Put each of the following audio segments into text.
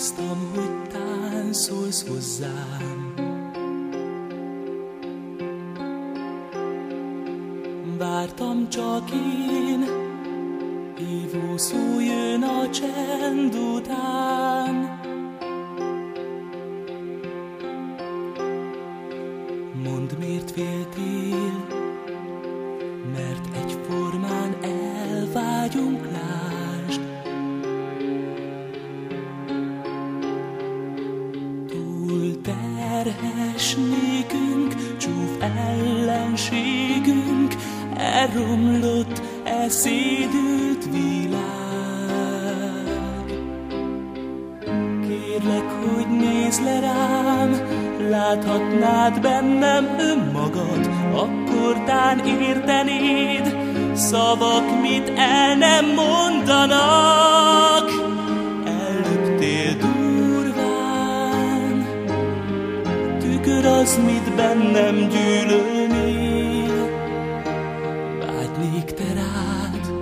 Bíztam, hogy táncolsz hozzám. Vártam csak én, hívó szó jön a csend után. Mondd, miért féltél, mert egyformán elvágyunk, terhes nékünk, csúf ellenségünk, elromlott, elszédült világ. Kérlek, hogy nézz le rám, láthatnád bennem önmagad, akkor tán értenéd, szavak mit el nem mondanak. Az, mit bennem gyűlölnél. Vágynék te rád,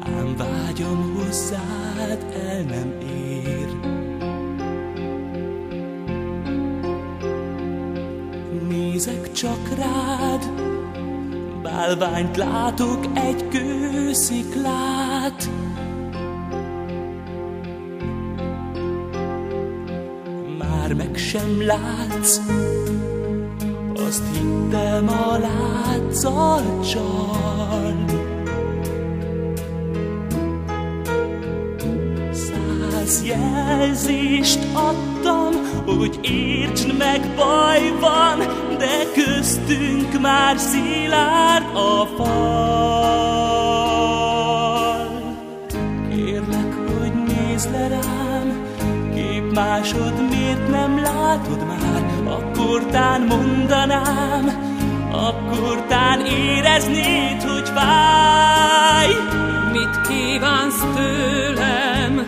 ám vágyam hozzád el nem ér. Nézek csak rád, bálványt látok egy kősziklát. Már meg sem látsz, azt hittem a látszat csal. Száz jelzést adtam, hogy értsd meg, baj van, de köztünk már szilárd a fal. Kérlek, hogy nézd le rám, másod miért nem látod már, akkor tán mondanám, akkor tán éreznéd, hogy fáj. Mit kívánsz tőlem?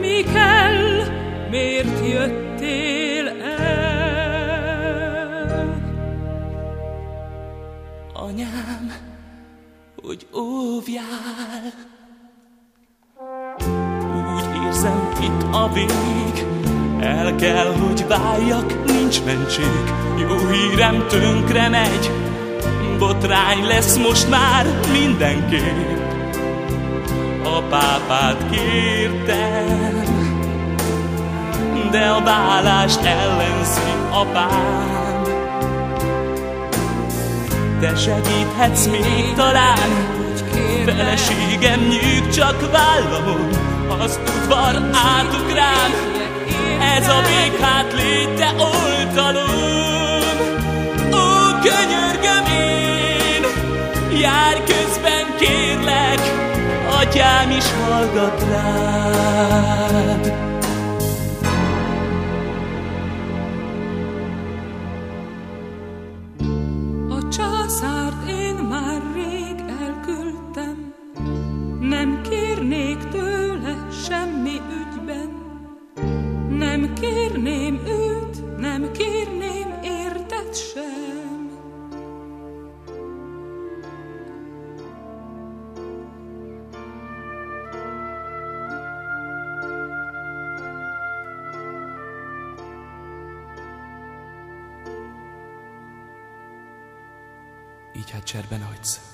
Mi kell? Miért jöttél el? Anyám, hogy óvjál. Érzem, itt a vég, el kell, hogy váljak, nincs mentség. Jó hírem tönkre megy, botrány lesz most már mindenképp. A pápát kértem, de a vállást ellenzi apám. Te segíthetsz még talán, Feleségem nyűg csak vállamon, az udvar átuk rám, ez a még hát léte oltalom. Ó, könyörgöm én, jár közben kérlek, atyám is hallgat rád. Így hát cserben hagysz.